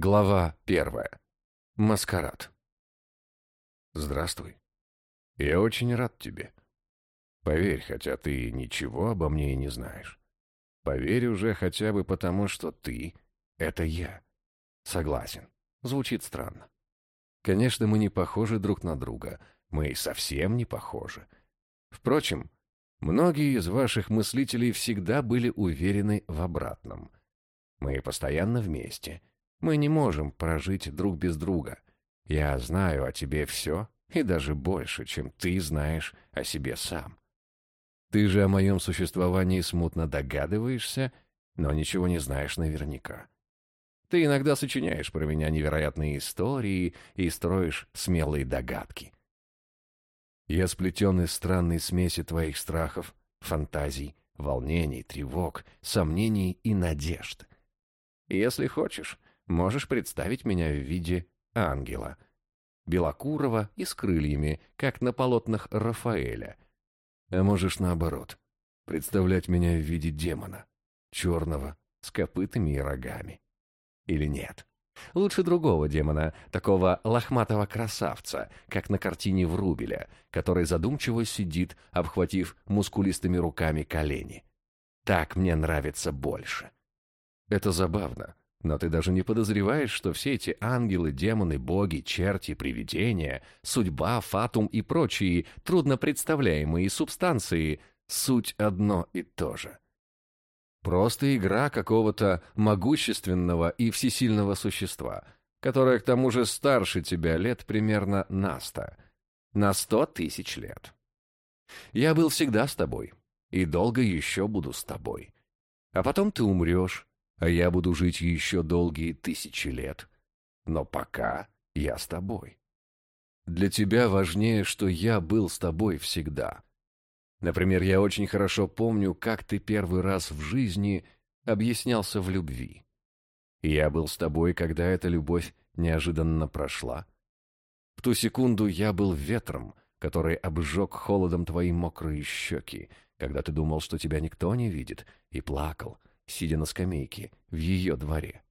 Глава первая. Маскарад. Здравствуй. Я очень рад тебе. Поверь, хотя ты ничего обо мне и не знаешь. Поверь уже хотя бы потому, что ты — это я. Согласен. Звучит странно. Конечно, мы не похожи друг на друга. Мы совсем не похожи. Впрочем, многие из ваших мыслителей всегда были уверены в обратном. Мы постоянно вместе — мы не можем прожить друг без друга. Я знаю о тебе все, и даже больше, чем ты знаешь о себе сам. Ты же о моем существовании смутно догадываешься, но ничего не знаешь наверняка. Ты иногда сочиняешь про меня невероятные истории и строишь смелые догадки. Я сплетен из странной смеси твоих страхов, фантазий, волнений, тревог, сомнений и надежд. Если хочешь, Можешь представить меня в виде ангела. Белокурого и с крыльями, как на полотнах Рафаэля. А можешь наоборот, представлять меня в виде демона, черного, с копытами и рогами. Или нет? Лучше другого демона, такого лохматого красавца, как на картине Врубеля, который задумчиво сидит, обхватив мускулистыми руками колени. Так мне нравится больше. Это забавно, но ты даже не подозреваешь, что все эти ангелы, демоны, боги, черти, привидения, судьба, фатум и прочие трудно представляемые субстанции — суть одно и то же. Просто игра какого-то могущественного и всесильного существа, которое к тому же старше тебя лет примерно на сто. На сто тысяч лет. Я был всегда с тобой, и долго еще буду с тобой. А потом ты умрешь, а я буду жить еще долгие тысячи лет. Но пока я с тобой. Для тебя важнее, что я был с тобой всегда. Например, я очень хорошо помню, как ты первый раз в жизни объяснялся в любви. Я был с тобой, когда эта любовь неожиданно прошла. В ту секунду я был ветром, который обжег холодом твои мокрые щеки, когда ты думал, что тебя никто не видит, и плакал, сидя на скамейке в ее дворе.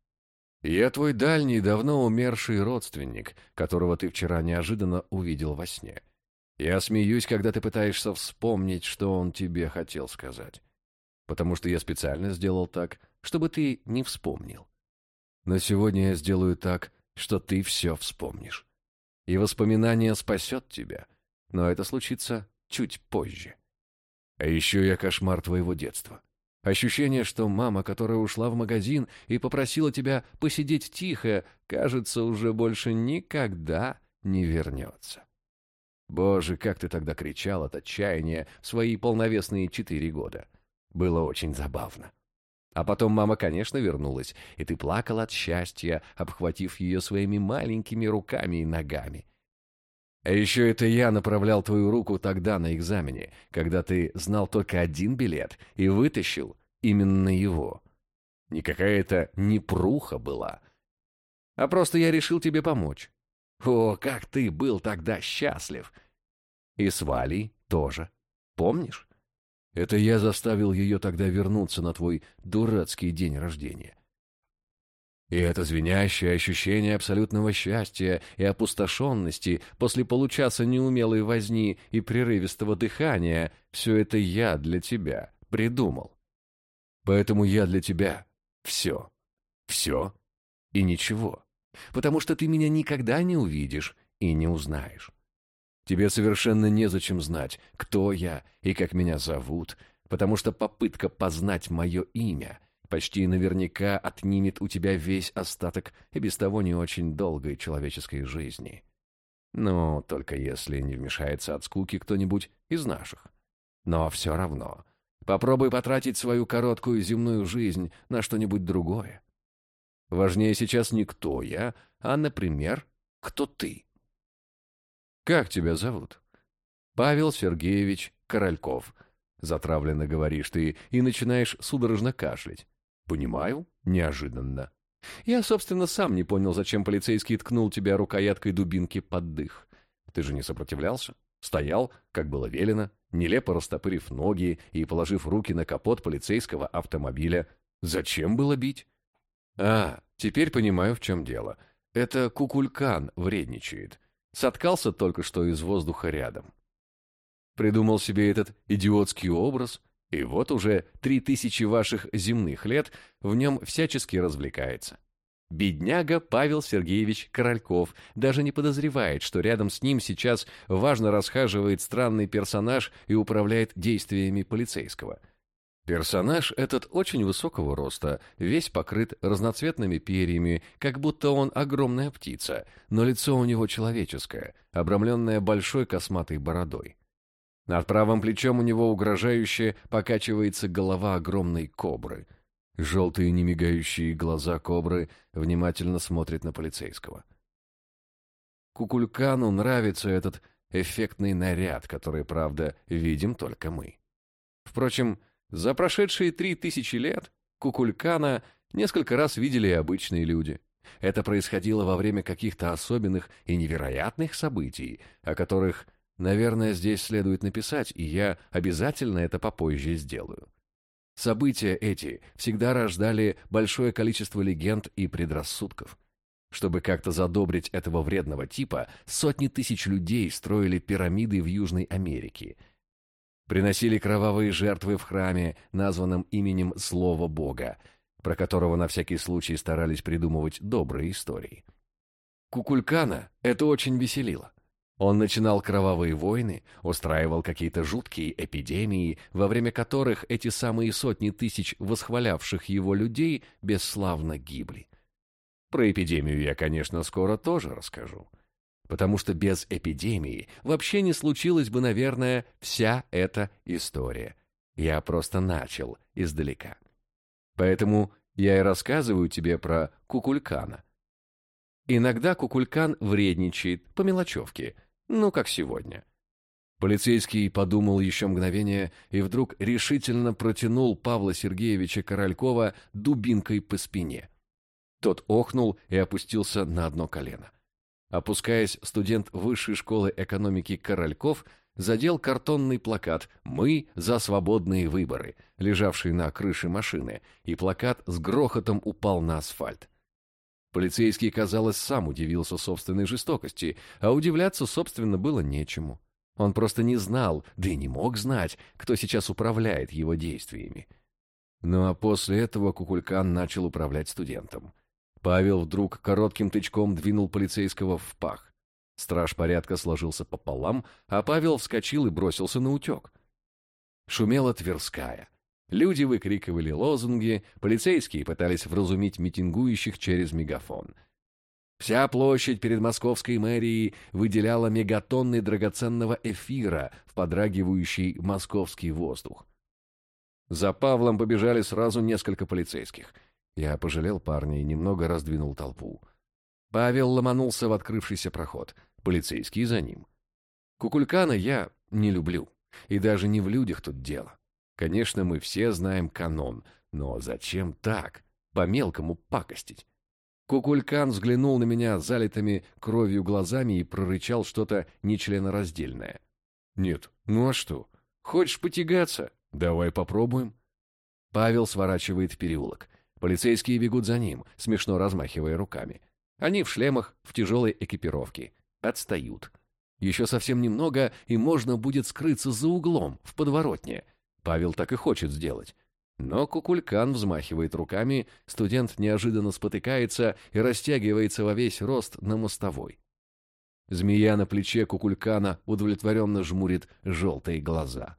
«Я твой дальний, давно умерший родственник, которого ты вчера неожиданно увидел во сне. Я смеюсь, когда ты пытаешься вспомнить, что он тебе хотел сказать. Потому что я специально сделал так, чтобы ты не вспомнил. Но сегодня я сделаю так, что ты все вспомнишь. И воспоминание спасет тебя, но это случится чуть позже. А еще я кошмар твоего детства. Ощущение, что мама, которая ушла в магазин и попросила тебя посидеть тихо, кажется, уже больше никогда не вернется. Боже, как ты тогда кричал от отчаяния в свои полновесные четыре года. Было очень забавно. А потом мама, конечно, вернулась, и ты плакал от счастья, обхватив ее своими маленькими руками и ногами. А еще это я направлял твою руку тогда на экзамене, когда ты знал только один билет и вытащил именно его. Не какая-то непруха была, а просто я решил тебе помочь. О, как ты был тогда счастлив! И с Валей тоже. Помнишь? Это я заставил ее тогда вернуться на твой дурацкий день рождения. И это звенящее ощущение абсолютного счастья и опустошенности после получаса неумелой возни и прерывистого дыхания — все это я для тебя придумал. Поэтому я для тебя все. Все и ничего. Потому что ты меня никогда не увидишь и не узнаешь. Тебе совершенно незачем знать, кто я и как меня зовут, потому что попытка познать мое имя — почти наверняка отнимет у тебя весь остаток и без того не очень долгой человеческой жизни. Ну, только если не вмешается от скуки кто-нибудь из наших. Но все равно, попробуй потратить свою короткую земную жизнь на что-нибудь другое. Важнее сейчас не кто я, а, например, кто ты. Как тебя зовут? Павел Сергеевич Корольков. Затравленно говоришь ты и начинаешь судорожно кашлять. Понимаю, неожиданно. Я, собственно, сам не понял, зачем полицейский ткнул тебя рукояткой дубинки под дых. Ты же не сопротивлялся? Стоял, как было велено, нелепо растопырив ноги и положив руки на капот полицейского автомобиля. Зачем было бить? А, теперь понимаю, в чем дело. Это кукулькан вредничает. Соткался только что из воздуха рядом. Придумал себе этот идиотский образ, и вот уже три тысячи ваших земных лет в нем всячески развлекается. Бедняга Павел Сергеевич Корольков даже не подозревает, что рядом с ним сейчас важно расхаживает странный персонаж и управляет действиями полицейского. Персонаж этот очень высокого роста, весь покрыт разноцветными перьями, как будто он огромная птица, но лицо у него человеческое, обрамленное большой косматой бородой. Над правым плечом у него угрожающе покачивается голова огромной кобры – Желтые немигающие глаза кобры внимательно смотрят на полицейского. Кукулькану нравится этот эффектный наряд, который, правда, видим только мы. Впрочем, за прошедшие три тысячи лет Кукулькана несколько раз видели и обычные люди. Это происходило во время каких-то особенных и невероятных событий, о которых, наверное, здесь следует написать, и я обязательно это попозже сделаю. События эти всегда рождали большое количество легенд и предрассудков. Чтобы как-то задобрить этого вредного типа, сотни тысяч людей строили пирамиды в Южной Америке. Приносили кровавые жертвы в храме, названном именем Слова Бога, про которого на всякий случай старались придумывать добрые истории. Кукулькана это очень веселило. Он начинал кровавые войны, устраивал какие-то жуткие эпидемии, во время которых эти самые сотни тысяч восхвалявших его людей бесславно гибли. Про эпидемию я, конечно, скоро тоже расскажу. Потому что без эпидемии вообще не случилась бы, наверное, вся эта история. Я просто начал издалека. Поэтому я и рассказываю тебе про Кукулькана. Иногда Кукулькан вредничает по мелочевке – ну, как сегодня. Полицейский подумал еще мгновение и вдруг решительно протянул Павла Сергеевича Королькова дубинкой по спине. Тот охнул и опустился на одно колено. Опускаясь, студент высшей школы экономики Корольков задел картонный плакат «Мы за свободные выборы», лежавший на крыше машины, и плакат с грохотом упал на асфальт. Полицейский, казалось, сам удивился собственной жестокости, а удивляться, собственно, было нечему. Он просто не знал, да и не мог знать, кто сейчас управляет его действиями. Ну а после этого Кукулькан начал управлять студентом. Павел вдруг коротким тычком двинул полицейского в пах. Страж порядка сложился пополам, а Павел вскочил и бросился на утек. Шумела Тверская. Люди выкрикивали лозунги, полицейские пытались вразумить митингующих через мегафон. Вся площадь перед московской мэрией выделяла мегатонны драгоценного эфира в подрагивающий московский воздух. За Павлом побежали сразу несколько полицейских. Я пожалел парня и немного раздвинул толпу. Павел ломанулся в открывшийся проход, полицейские за ним. Кукулькана я не люблю, и даже не в людях тут дело. Конечно, мы все знаем канон, но зачем так, по-мелкому пакостить? Кукулькан взглянул на меня залитыми кровью глазами и прорычал что-то нечленораздельное. «Нет, ну а что? Хочешь потягаться? Давай попробуем». Павел сворачивает в переулок. Полицейские бегут за ним, смешно размахивая руками. Они в шлемах, в тяжелой экипировке. Отстают. Еще совсем немного, и можно будет скрыться за углом, в подворотне — Павел так и хочет сделать. Но Кукулькан взмахивает руками, студент неожиданно спотыкается и растягивается во весь рост на мостовой. Змея на плече Кукулькана удовлетворенно жмурит желтые глаза.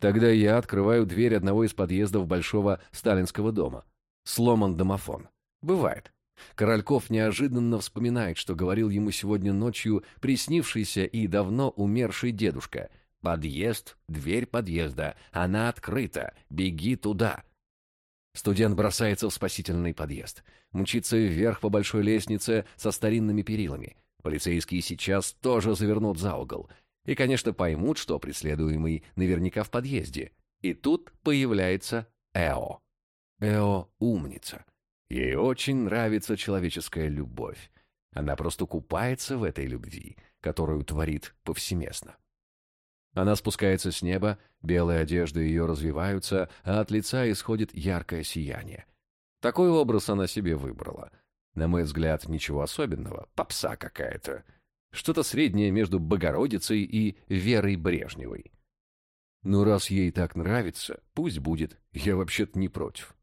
Тогда я открываю дверь одного из подъездов большого сталинского дома. Сломан домофон. Бывает. Корольков неожиданно вспоминает, что говорил ему сегодня ночью приснившийся и давно умерший дедушка — Подъезд, дверь подъезда, она открыта, беги туда. Студент бросается в спасительный подъезд, мчится вверх по большой лестнице со старинными перилами. Полицейские сейчас тоже завернут за угол. И, конечно, поймут, что преследуемый наверняка в подъезде. И тут появляется Эо. Эо умница. Ей очень нравится человеческая любовь. Она просто купается в этой любви, которую творит повсеместно. Она спускается с неба, белые одежды ее развиваются, а от лица исходит яркое сияние. Такой образ она себе выбрала. На мой взгляд, ничего особенного. Попса какая-то. Что-то среднее между Богородицей и Верой Брежневой. Ну, раз ей так нравится, пусть будет. Я вообще-то не против.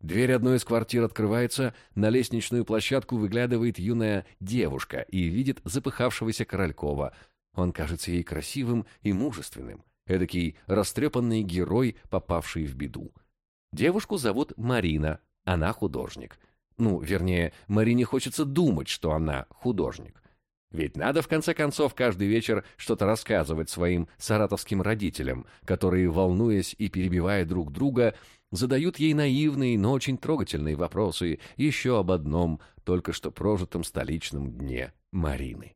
Дверь одной из квартир открывается, на лестничную площадку выглядывает юная девушка и видит запыхавшегося Королькова. Он кажется ей красивым и мужественным, эдакий растрепанный герой, попавший в беду. Девушку зовут Марина, она художник. Ну, вернее, Марине хочется думать, что она художник. Ведь надо, в конце концов, каждый вечер что-то рассказывать своим саратовским родителям, которые, волнуясь и перебивая друг друга, задают ей наивные, но очень трогательные вопросы еще об одном, только что прожитом столичном дне Марины.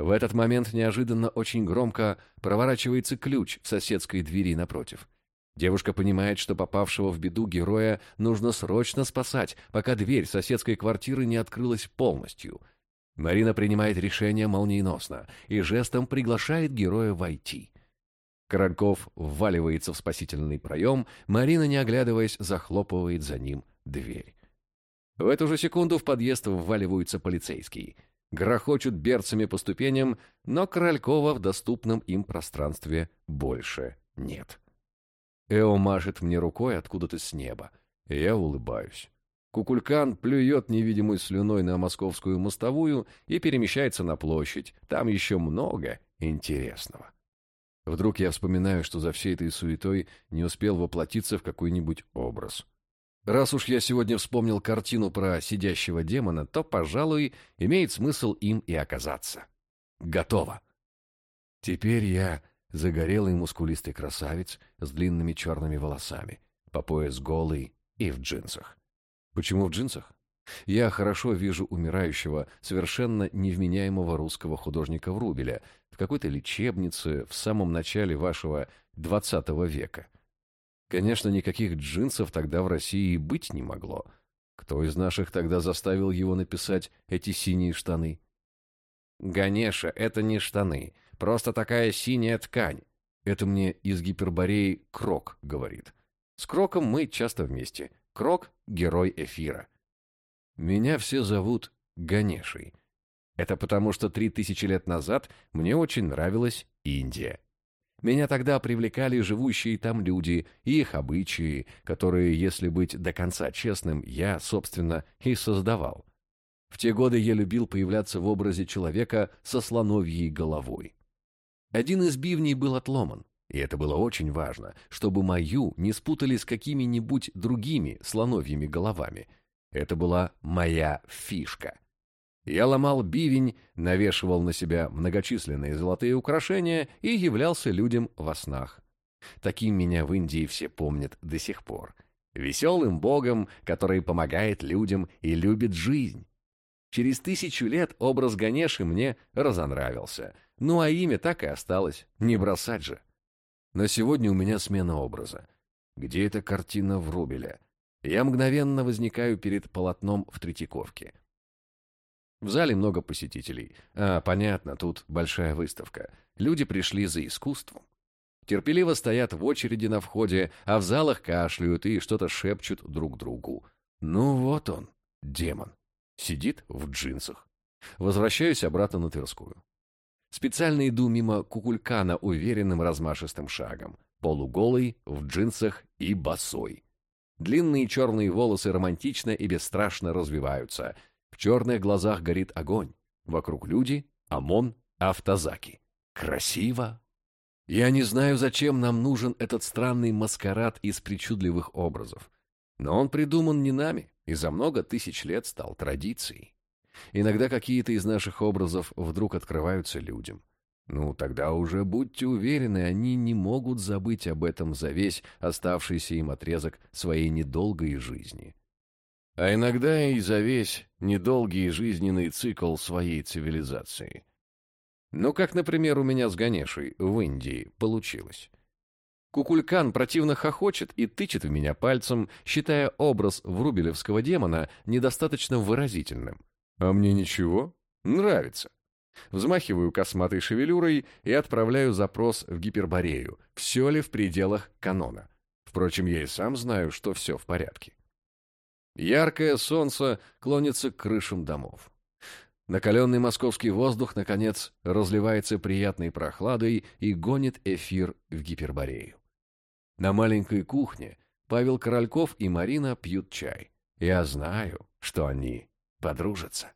В этот момент неожиданно очень громко проворачивается ключ в соседской двери напротив. Девушка понимает, что попавшего в беду героя нужно срочно спасать, пока дверь соседской квартиры не открылась полностью. Марина принимает решение молниеносно и жестом приглашает героя войти. Коронков вваливается в спасительный проем, Марина, не оглядываясь, захлопывает за ним дверь. В эту же секунду в подъезд вваливаются полицейские. Грохочут берцами по ступеням, но Королькова в доступном им пространстве больше нет. Эо машет мне рукой откуда-то с неба. Я улыбаюсь. Кукулькан плюет невидимой слюной на московскую мостовую и перемещается на площадь. Там еще много интересного. Вдруг я вспоминаю, что за всей этой суетой не успел воплотиться в какой-нибудь образ. Раз уж я сегодня вспомнил картину про сидящего демона, то, пожалуй, имеет смысл им и оказаться. Готово. Теперь я загорелый мускулистый красавец с длинными черными волосами, по пояс голый и в джинсах. Почему в джинсах? Я хорошо вижу умирающего, совершенно невменяемого русского художника Врубеля в какой-то лечебнице в самом начале вашего двадцатого века. Конечно, никаких джинсов тогда в России и быть не могло. Кто из наших тогда заставил его написать эти синие штаны? Ганеша, это не штаны, просто такая синяя ткань. Это мне из гипербореи Крок говорит. С Кроком мы часто вместе. Крок — герой эфира. Меня все зовут Ганешей. Это потому, что три тысячи лет назад мне очень нравилась Индия. Меня тогда привлекали живущие там люди и их обычаи, которые, если быть до конца честным, я, собственно, и создавал. В те годы я любил появляться в образе человека со слоновьей головой. Один из бивней был отломан, и это было очень важно, чтобы мою не спутали с какими-нибудь другими слоновьими головами – это была моя фишка. Я ломал бивень, навешивал на себя многочисленные золотые украшения и являлся людям во снах. Таким меня в Индии все помнят до сих пор. Веселым богом, который помогает людям и любит жизнь. Через тысячу лет образ Ганеши мне разонравился. Ну а имя так и осталось, не бросать же. Но сегодня у меня смена образа. Где эта картина Врубеля? Я мгновенно возникаю перед полотном в Третьяковке. В зале много посетителей. А, понятно, тут большая выставка. Люди пришли за искусством. Терпеливо стоят в очереди на входе, а в залах кашляют и что-то шепчут друг другу. Ну вот он, демон. Сидит в джинсах. Возвращаюсь обратно на Тверскую. Специально иду мимо Кукулькана уверенным размашистым шагом. Полуголый, в джинсах и босой. Длинные черные волосы романтично и бесстрашно развиваются. В черных глазах горит огонь. Вокруг люди, ОМОН, автозаки. Красиво. Я не знаю, зачем нам нужен этот странный маскарад из причудливых образов. Но он придуман не нами и за много тысяч лет стал традицией. Иногда какие-то из наших образов вдруг открываются людям. Ну, тогда уже будьте уверены, они не могут забыть об этом за весь оставшийся им отрезок своей недолгой жизни. А иногда и за весь недолгий жизненный цикл своей цивилизации. Ну, как, например, у меня с Ганешей в Индии получилось. Кукулькан противно хохочет и тычет в меня пальцем, считая образ врубелевского демона недостаточно выразительным. А мне ничего, нравится. Взмахиваю косматой шевелюрой и отправляю запрос в гиперборею, все ли в пределах канона. Впрочем, я и сам знаю, что все в порядке. Яркое солнце клонится к крышам домов. Накаленный московский воздух, наконец, разливается приятной прохладой и гонит эфир в гиперборею. На маленькой кухне Павел Корольков и Марина пьют чай. Я знаю, что они подружатся.